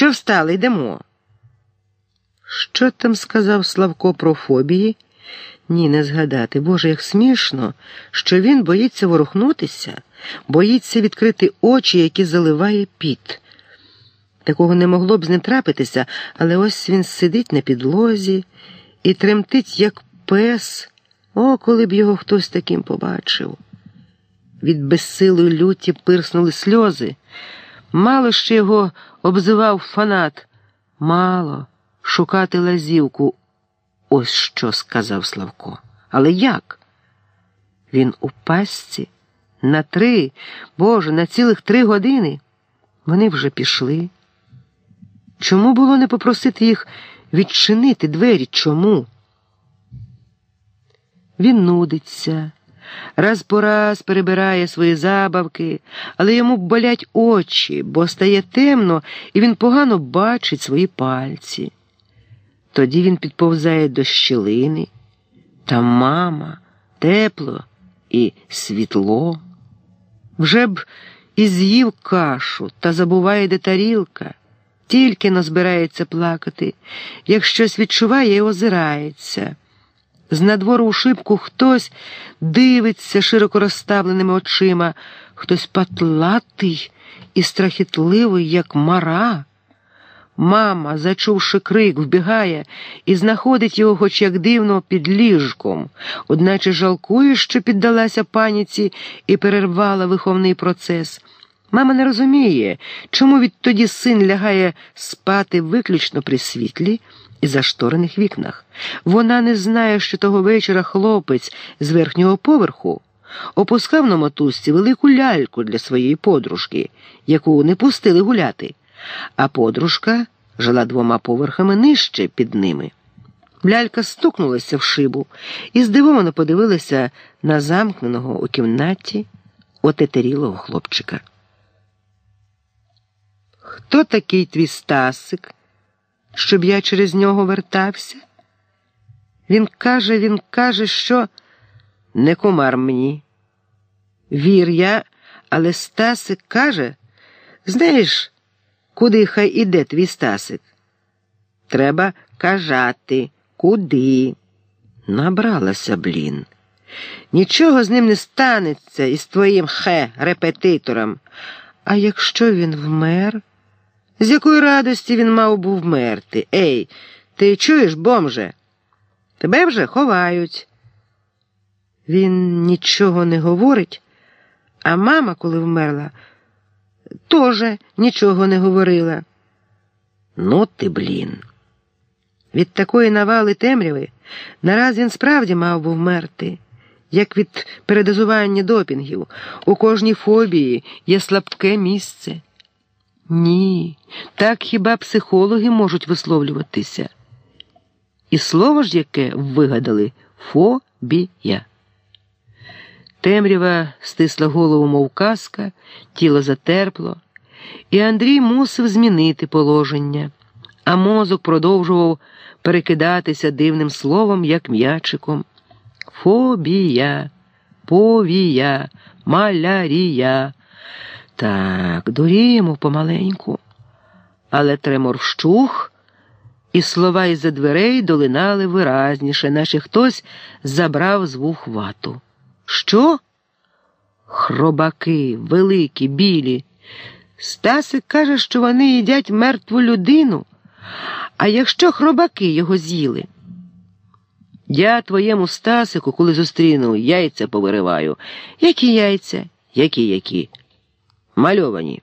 Що встали, йдемо? Що там сказав Славко про фобії? Ні, не згадати. Боже, як смішно, що він боїться ворухнутися, боїться відкрити очі, які заливає піт. Такого не могло б з ним трапитися, але ось він сидить на підлозі і тремтить, як пес. О, коли б його хтось таким побачив. Від безсилої люті пирснули сльози. Мало ще його обзивав фанат. Мало шукати лазівку. Ось що сказав Славко. Але як? Він у пастці на три, Боже, на цілих три години. Вони вже пішли. Чому було не попросити їх відчинити двері? Чому? Він нудиться, раз по раз перебирає свої забавки, але йому болять очі, бо стає темно, і він погано бачить свої пальці. Тоді він підповзає до щілини, та мама, тепло і світло. Вже б і з'їв кашу та забуває, де тарілка, тільки назбирається плакати, як щось відчуває і озирається. З надвору у шибку хтось дивиться широко розставленими очима, хтось патлатий і страхітливий, як мара. Мама, зачувши крик, вбігає і знаходить його, хоч як дивно, під ліжком, одначе жалкує, що піддалася паніці і перервала виховний процес. Мама не розуміє, чому відтоді син лягає спати виключно при світлі і зашторених вікнах. Вона не знає, що того вечора хлопець з верхнього поверху опускав на мотузці велику ляльку для своєї подружки, яку не пустили гуляти а подружка жила двома поверхами нижче під ними. Лялька стукнулася в шибу і здивовано подивилася на замкненого у кімнаті отетерілого хлопчика. Хто такий твій Стасик, щоб я через нього вертався? Він каже, він каже, що не комар мені. Вір я, але Стасик каже, знаєш, Куди хай іде твій Стасик? Треба кажати, куди. Набралася, блін. Нічого з ним не станеться із твоїм хе репетитором. А якщо він вмер? З якої радості він мав був вмерти? Ей, ти чуєш, бомже? Тебе вже ховають. Він нічого не говорить, а мама, коли вмерла, Тоже нічого не говорила. Ну ти, блін. Від такої навали темряви нараз він справді мав би вмерти, як від передозування допінгів. У кожній фобії є слабке місце. Ні, так хіба психологи можуть висловлюватися. І слово ж яке вигадали фобія. Темрява стисла голову, мов казка, тіло затерпло, і Андрій мусив змінити положення, а мозок продовжував перекидатися дивним словом, як м'ячиком. Фобія, повія, малярія. Так, дуріємо помаленьку. Але тремор вщух, і слова із за дверей долинали виразніше, наче хтось забрав з вух вату. Що? Хробаки, великі, білі. Стасик каже, що вони їдять мертву людину. А якщо хробаки його з'їли? Я твоєму Стасику, коли зустріну, яйця повириваю. Які яйця? Які, які? Мальовані.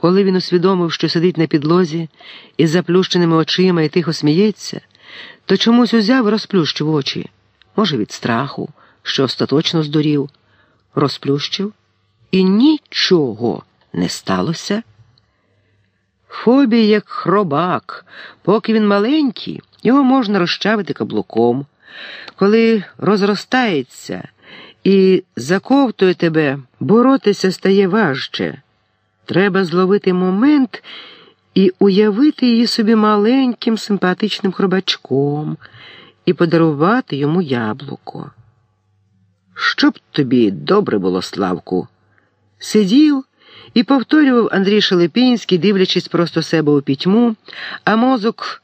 Коли він усвідомив, що сидить на підлозі із заплющеними очима і тихо сміється, то чомусь узяв і розплющив очі може, від страху, що остаточно здурів, розплющив, і нічого не сталося. Фобій, як хробак, поки він маленький, його можна розчавити каблуком. Коли розростається і заковтує тебе, боротися стає важче. Треба зловити момент і уявити її собі маленьким симпатичним хробачком і подарувати йому яблуко. Щоб тобі добре було, Славку, сидів І повторював Андрій Шелепінський, дивлячись просто себе у пітьму, а мозок